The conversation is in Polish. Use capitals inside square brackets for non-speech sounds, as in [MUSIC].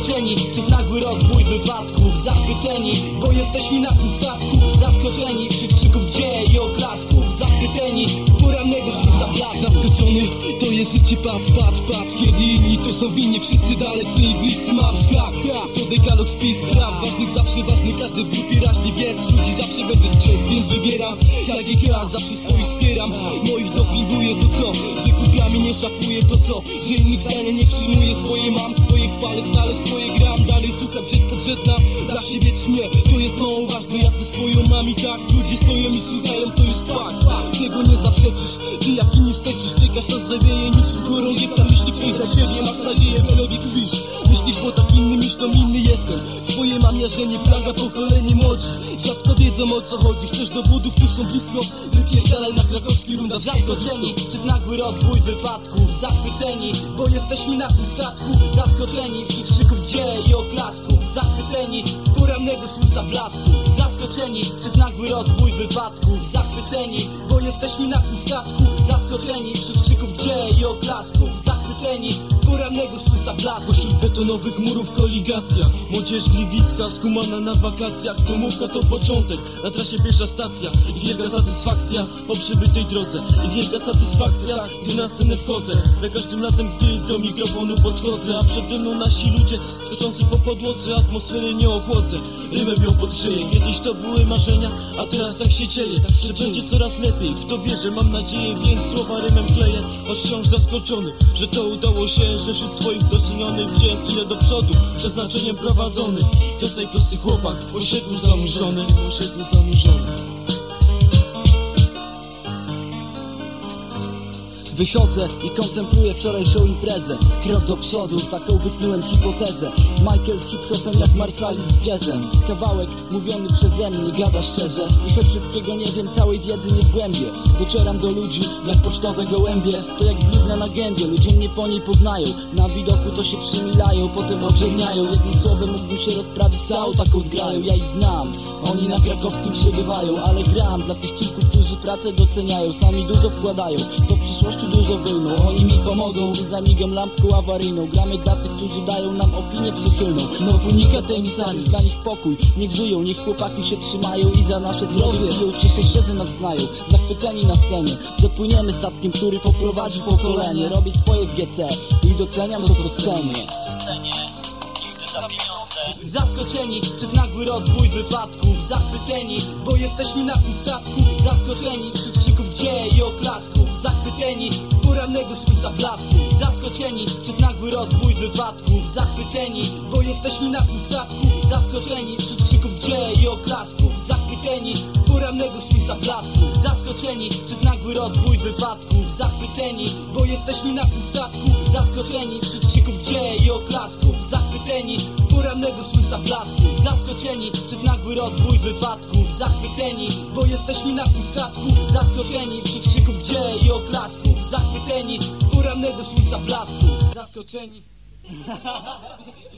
przez nagły rozwój wypadków Zachwyceni, bo jesteśmy na tym statku. Zaskoczeni krzyków dzieje i oklasków Zachwyceni, porannego słońca blask Zaskoczony, to jest życie, patrz, patrz, patrz Kiedy inni to są winni, wszyscy dalecy i bliscy mam szlak. Tak, to dekalog spis praw Ważnych zawsze ważny, każdy w grupie raźny Więc ludzi zawsze będę strzec, więc wybieram. Tak jak ja, zawsze swoich wspieram nie szafuję to co? Że innych zdania nie przyjmuję, swoje mam, swoje chwale Stale swoje gram, dalej słuchać rzecz podrzędna Dla siebie czy mnie, to jest mało ważne Jasne swoją mam i tak, ludzie stoją i słuchają, to jest fakt. Tego nie zaprzeczysz, ty jak inni sterczysz Czekasz aż zawieje niczym chorągiewka Myśli ktoś za ciebie, masz nadzieję, w robi kwisz Myślisz, bo tak inny to inny jestem. Swoje mam jarzenie, plaga pokolenie młodzi. Rzadko wiedzą o co chodzi, chcesz dowodów, tu są blisko? Wypierdalaj na krakowski runda. Zaskoczeni przez nagły rozwój wypadków Zachwyceni, bo jesteśmy na tym statku. Zaskoczeni wśród krzyków dzieje i oklasków Zachwyceni porannego słońca blasku. Zaskoczeni przez nagły rozwój wypadków Zachwyceni, bo jesteśmy na tym statku. Zaskoczeni wśród krzyków dzieje i oklasków Zachwyceni porannego słońca blasku Pośród betonowych murów koligacja. Młodzież gliwicka skumana na wakacjach. Domówka to początek, na trasie pierwsza stacja. I wielka satysfakcja po przebytej drodze. I wielka satysfakcja, gdy na scenę wchodzę. Za każdym razem, gdy do mikrofonu podchodzę. A przede mną nasi ludzie skoczący po podłodze. Atmosfery nie ochłodzę, rymem ją podgrzeję. Kiedyś to były marzenia, a teraz tak się dzieje. Tak się będzie coraz lepiej, w to wierzę, mam nadzieję Więc słowa rymem choć wciąż zaskoczony Że to udało się, że wśród swoich docenionych Więc ile do przodu, przeznaczeniem prowadzony Kęcej prosty chłopak, osiedlu zanurzony. Osiedlu zanurzony Wychodzę i kontempluję wczorajszą imprezę. Krok do przodu, taką wysnułem hipotezę. Michael z hip-hopem jak Marsalis z jazzem. Kawałek mówiony przeze mnie, gada szczerze. I choć wszystkiego nie wiem, całej wiedzy nie zgłębię. Docieram do ludzi jak pocztowe gołębie. To jak blizna na gębie, ludzie mnie po niej poznają. Na widoku to się przymilają, potem oczerniają Jednym słowem mógłbym się rozprawić całą taką zgrają. Ja ich znam, oni na krakowskim przebywają Ale gram dla tych pracę doceniają Sami dużo wkładają, to w przyszłości dużo wyjmą. Oni mi pomogą i zamigam lampką awaryjną. Gramy dla tych, którzy dają nam opinię przychylną. No w unikat emisami, dla nich pokój. Niech żyją, niech chłopaki się trzymają I za nasze zdrowie piją, cieszę się, że nas znają. Zachwyceni na scenie, zapłyniemy statkiem, który poprowadzi pokolenie. Robię swoje w GC i doceniam to, co cenię. Zaskoczeni przez nagły rozwój wypadków. Zachwyceni, bo jesteśmy na tym statku Zaskoczeni wśród krzyków dzieje i oklasków Zachwyceni porannego słońca blasku. Zaskoczeni przez nagły rozwój wypadków Zachwyceni, bo jesteśmy na tym statku. Zaskoczeni wśród krzyków dzieje i oklasków Zachwyceni porannego słońca blasku. Zaskoczeni przez nagły rozwój wypadków Zachwyceni, bo jesteśmy na tym statku. Zaskoczeni wśród krzyków dzieje i oklasków Zachwyceni porannego słońca blasku. Zaskoczeni przez nagły rozwój wypadków Zachwyceni, bo jesteśmy na tym statku Zaskoczeni wśród krzyków dzieje i oklasków Zachwyceni porannego słońca blasku Zaskoczeni [LAUGHS]